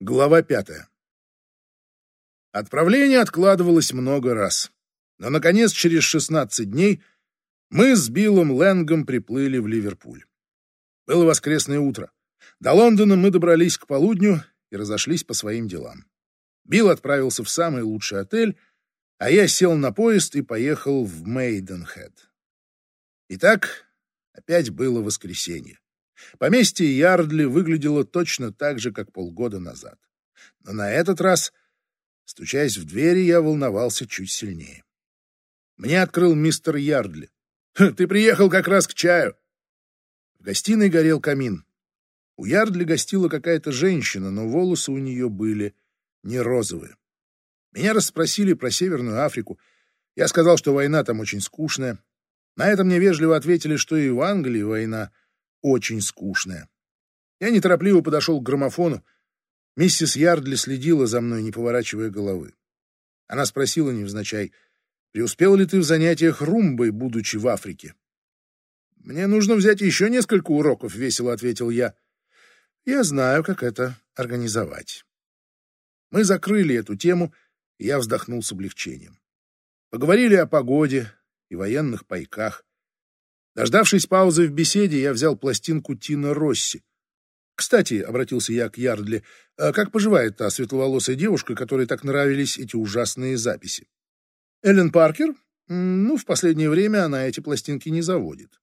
Глава пятая. Отправление откладывалось много раз. Но, наконец, через 16 дней мы с Биллом Лэнгом приплыли в Ливерпуль. Было воскресное утро. До Лондона мы добрались к полудню и разошлись по своим делам. Билл отправился в самый лучший отель, а я сел на поезд и поехал в Мейденхед. Итак, опять было воскресенье. Поместье Ярдли выглядело точно так же, как полгода назад. Но на этот раз, стучаясь в двери, я волновался чуть сильнее. Мне открыл мистер Ярдли. «Ты приехал как раз к чаю!» В гостиной горел камин. У Ярдли гостила какая-то женщина, но волосы у нее были не розовые. Меня расспросили про Северную Африку. Я сказал, что война там очень скучная. На это мне вежливо ответили, что и в Англии война — очень скучная. Я неторопливо подошел к граммофону. Миссис Ярдли следила за мной, не поворачивая головы. Она спросила невзначай, преуспел ли ты в занятиях румбой, будучи в Африке? «Мне нужно взять еще несколько уроков», — весело ответил я. «Я знаю, как это организовать». Мы закрыли эту тему, и я вздохнул с облегчением. Поговорили о погоде и военных пайках. Дождавшись паузы в беседе, я взял пластинку Тина Росси. «Кстати», — обратился я к Ярдли, а как поживает та светловолосая девушка, которой так нравились эти ужасные записи?» «Эллен Паркер? Ну, в последнее время она эти пластинки не заводит.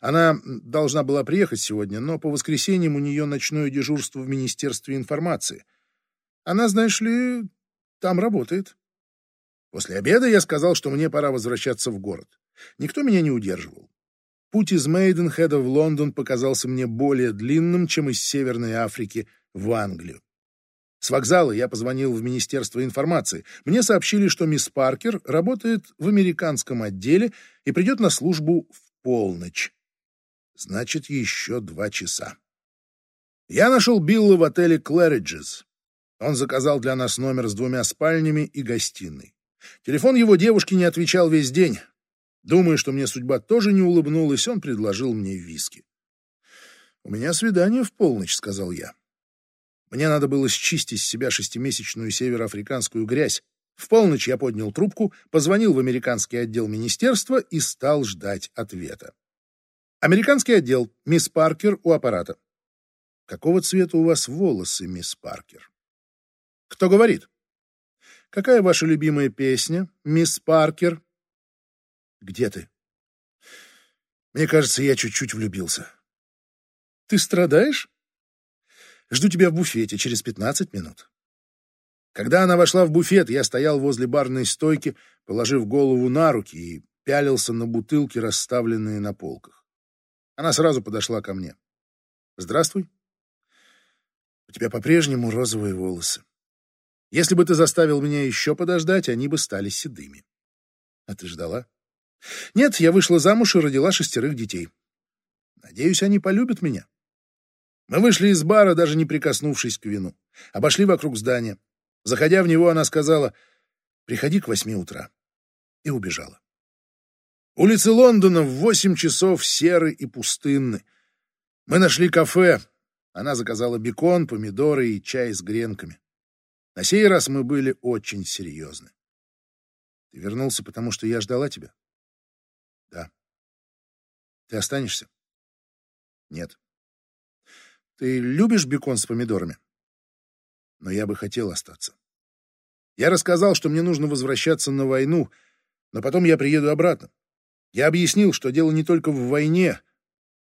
Она должна была приехать сегодня, но по воскресеньям у нее ночное дежурство в Министерстве информации. Она, знаешь ли, там работает». После обеда я сказал, что мне пора возвращаться в город. Никто меня не удерживал. Путь из Мейденхеда в Лондон показался мне более длинным, чем из Северной Африки в Англию. С вокзала я позвонил в Министерство информации. Мне сообщили, что мисс Паркер работает в американском отделе и придет на службу в полночь. Значит, еще два часа. Я нашел Билла в отеле «Клэриджес». Он заказал для нас номер с двумя спальнями и гостиной. Телефон его девушки не отвечал весь день. Думая, что мне судьба тоже не улыбнулась, он предложил мне виски. «У меня свидание в полночь», — сказал я. Мне надо было счистить с себя шестимесячную североафриканскую грязь. В полночь я поднял трубку, позвонил в американский отдел министерства и стал ждать ответа. Американский отдел. Мисс Паркер у аппарата. Какого цвета у вас волосы, мисс Паркер? Кто говорит? Какая ваша любимая песня, мисс Паркер? Где ты? Мне кажется, я чуть-чуть влюбился. Ты страдаешь? Жду тебя в буфете через пятнадцать минут. Когда она вошла в буфет, я стоял возле барной стойки, положив голову на руки и пялился на бутылки, расставленные на полках. Она сразу подошла ко мне. «Здравствуй. У тебя по-прежнему розовые волосы. Если бы ты заставил меня еще подождать, они бы стали седыми. А ты ждала?» Нет, я вышла замуж и родила шестерых детей. Надеюсь, они полюбят меня. Мы вышли из бара, даже не прикоснувшись к вину. Обошли вокруг здания. Заходя в него, она сказала, «Приходи к восьми утра». И убежала. Улицы Лондона в восемь часов серы и пустынны. Мы нашли кафе. Она заказала бекон, помидоры и чай с гренками. На сей раз мы были очень серьезны. Ты вернулся, потому что я ждала тебя? Ты останешься? Нет. Ты любишь бекон с помидорами? Но я бы хотел остаться. Я рассказал, что мне нужно возвращаться на войну, но потом я приеду обратно. Я объяснил, что дело не только в войне.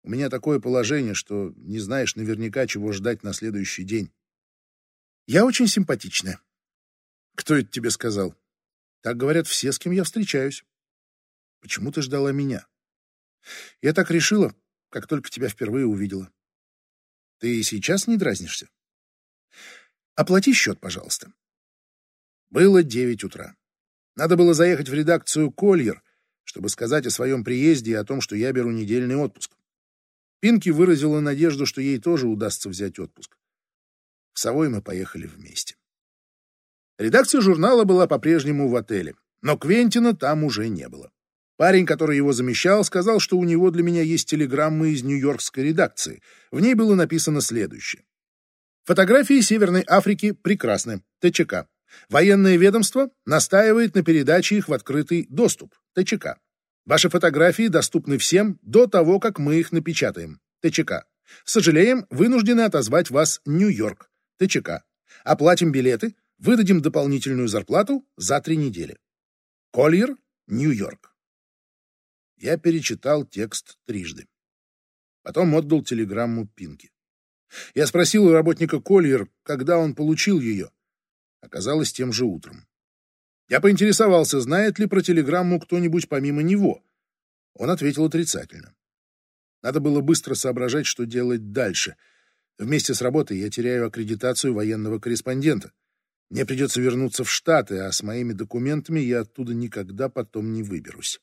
У меня такое положение, что не знаешь наверняка, чего ждать на следующий день. Я очень симпатичная. Кто это тебе сказал? Так говорят все, с кем я встречаюсь. Почему ты ждала меня? Я так решила, как только тебя впервые увидела. Ты сейчас не дразнишься? Оплати счет, пожалуйста. Было девять утра. Надо было заехать в редакцию «Кольер», чтобы сказать о своем приезде и о том, что я беру недельный отпуск. Пинки выразила надежду, что ей тоже удастся взять отпуск. В Совой мы поехали вместе. Редакция журнала была по-прежнему в отеле, но Квентина там уже не было. Парень, который его замещал, сказал, что у него для меня есть телеграмма из нью-йоркской редакции. В ней было написано следующее. Фотографии Северной Африки прекрасны. ТЧК. Военное ведомство настаивает на передаче их в открытый доступ. ТЧК. Ваши фотографии доступны всем до того, как мы их напечатаем. ТЧК. Сожалеем, вынуждены отозвать вас Нью-Йорк. ТЧК. Оплатим билеты, выдадим дополнительную зарплату за три недели. Кольер, Нью-Йорк. Я перечитал текст трижды. Потом отдал телеграмму Пинки. Я спросил у работника Кольер, когда он получил ее. Оказалось, тем же утром. Я поинтересовался, знает ли про телеграмму кто-нибудь помимо него. Он ответил отрицательно. Надо было быстро соображать, что делать дальше. Вместе с работой я теряю аккредитацию военного корреспондента. Мне придется вернуться в Штаты, а с моими документами я оттуда никогда потом не выберусь.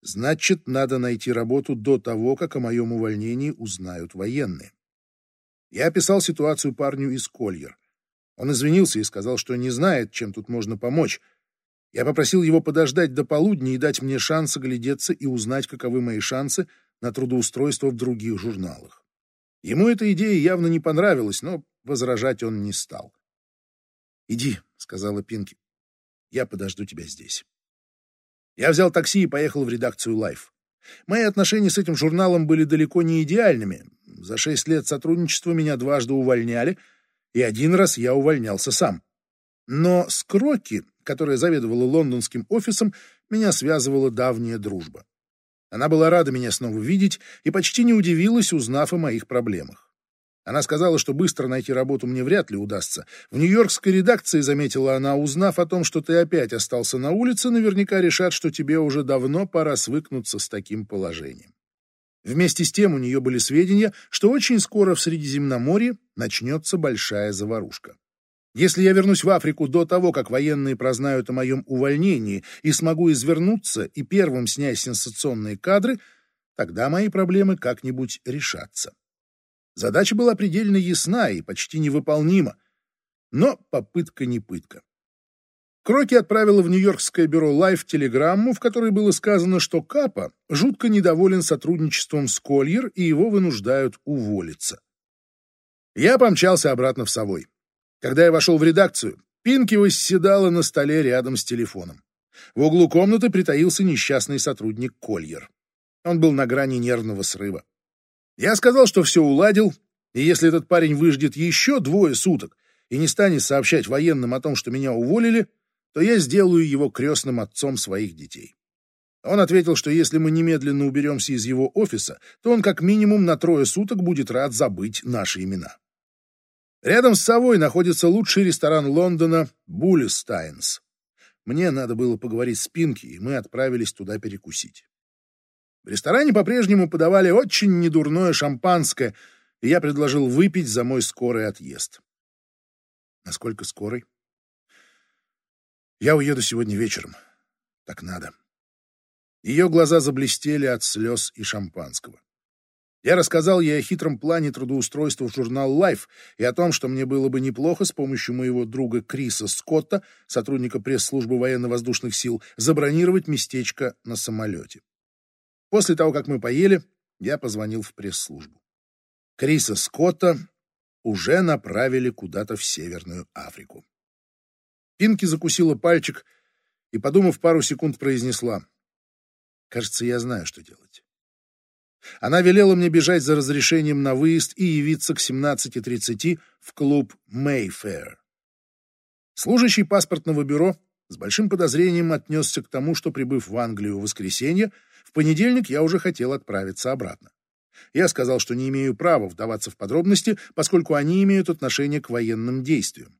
Значит, надо найти работу до того, как о моем увольнении узнают военные. Я описал ситуацию парню из Кольер. Он извинился и сказал, что не знает, чем тут можно помочь. Я попросил его подождать до полудня и дать мне шанс оглядеться и узнать, каковы мои шансы на трудоустройство в других журналах. Ему эта идея явно не понравилась, но возражать он не стал. «Иди», — сказала Пинки. «Я подожду тебя здесь». Я взял такси и поехал в редакцию Life. Мои отношения с этим журналом были далеко не идеальными. За шесть лет сотрудничества меня дважды увольняли, и один раз я увольнялся сам. Но с Крокки, которая заведовала лондонским офисом, меня связывала давняя дружба. Она была рада меня снова видеть и почти не удивилась, узнав о моих проблемах. Она сказала, что быстро найти работу мне вряд ли удастся. В нью-йоркской редакции, заметила она, узнав о том, что ты опять остался на улице, наверняка решат, что тебе уже давно пора свыкнуться с таким положением. Вместе с тем у нее были сведения, что очень скоро в Средиземноморье начнется большая заварушка. Если я вернусь в Африку до того, как военные прознают о моем увольнении и смогу извернуться и первым снять сенсационные кадры, тогда мои проблемы как-нибудь решатся. Задача была предельно ясна и почти невыполнима, но попытка не пытка. Кроки отправила в Нью-Йоркское бюро Life телеграмму, в которой было сказано, что Капа жутко недоволен сотрудничеством с Кольер и его вынуждают уволиться. Я помчался обратно в Совой. Когда я вошел в редакцию, Пинки восседала на столе рядом с телефоном. В углу комнаты притаился несчастный сотрудник Кольер. Он был на грани нервного срыва. Я сказал, что все уладил, и если этот парень выждет еще двое суток и не станет сообщать военным о том, что меня уволили, то я сделаю его крестным отцом своих детей. Он ответил, что если мы немедленно уберемся из его офиса, то он как минимум на трое суток будет рад забыть наши имена. Рядом с Совой находится лучший ресторан Лондона «Буллистайнс». Мне надо было поговорить с Пинки, и мы отправились туда перекусить. В ресторане по-прежнему подавали очень недурное шампанское, и я предложил выпить за мой скорый отъезд. Насколько скорый? Я уеду сегодня вечером. Так надо. Ее глаза заблестели от слез и шампанского. Я рассказал ей о хитром плане трудоустройства в журнал Life и о том, что мне было бы неплохо с помощью моего друга Криса Скотта, сотрудника пресс-службы военно-воздушных сил, забронировать местечко на самолете. После того, как мы поели, я позвонил в пресс-службу. Криса Скотта уже направили куда-то в Северную Африку. Пинки закусила пальчик и, подумав пару секунд, произнесла. «Кажется, я знаю, что делать». Она велела мне бежать за разрешением на выезд и явиться к 17.30 в клуб Mayfair. Служащий паспортного бюро с большим подозрением отнесся к тому, что, прибыв в Англию в воскресенье, понедельник я уже хотел отправиться обратно. Я сказал, что не имею права вдаваться в подробности, поскольку они имеют отношение к военным действиям.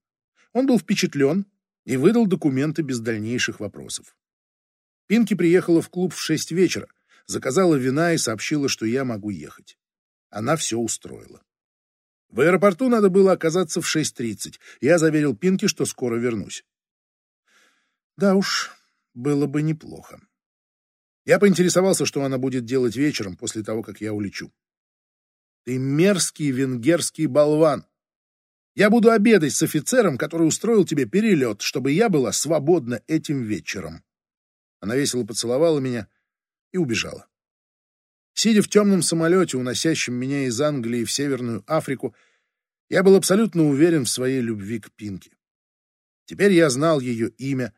Он был впечатлен и выдал документы без дальнейших вопросов. Пинки приехала в клуб в шесть вечера, заказала вина и сообщила, что я могу ехать. Она все устроила. В аэропорту надо было оказаться в 6.30. Я заверил Пинки, что скоро вернусь. Да уж, было бы неплохо. Я поинтересовался, что она будет делать вечером после того, как я улечу. Ты мерзкий венгерский болван. Я буду обедать с офицером, который устроил тебе перелет, чтобы я была свободна этим вечером. Она весело поцеловала меня и убежала. Сидя в темном самолете, уносящем меня из Англии в Северную Африку, Я был абсолютно уверен в своей любви к Пинке. Теперь я знал ее имя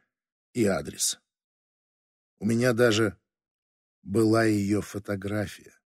и адрес. У меня даже была ее фотография.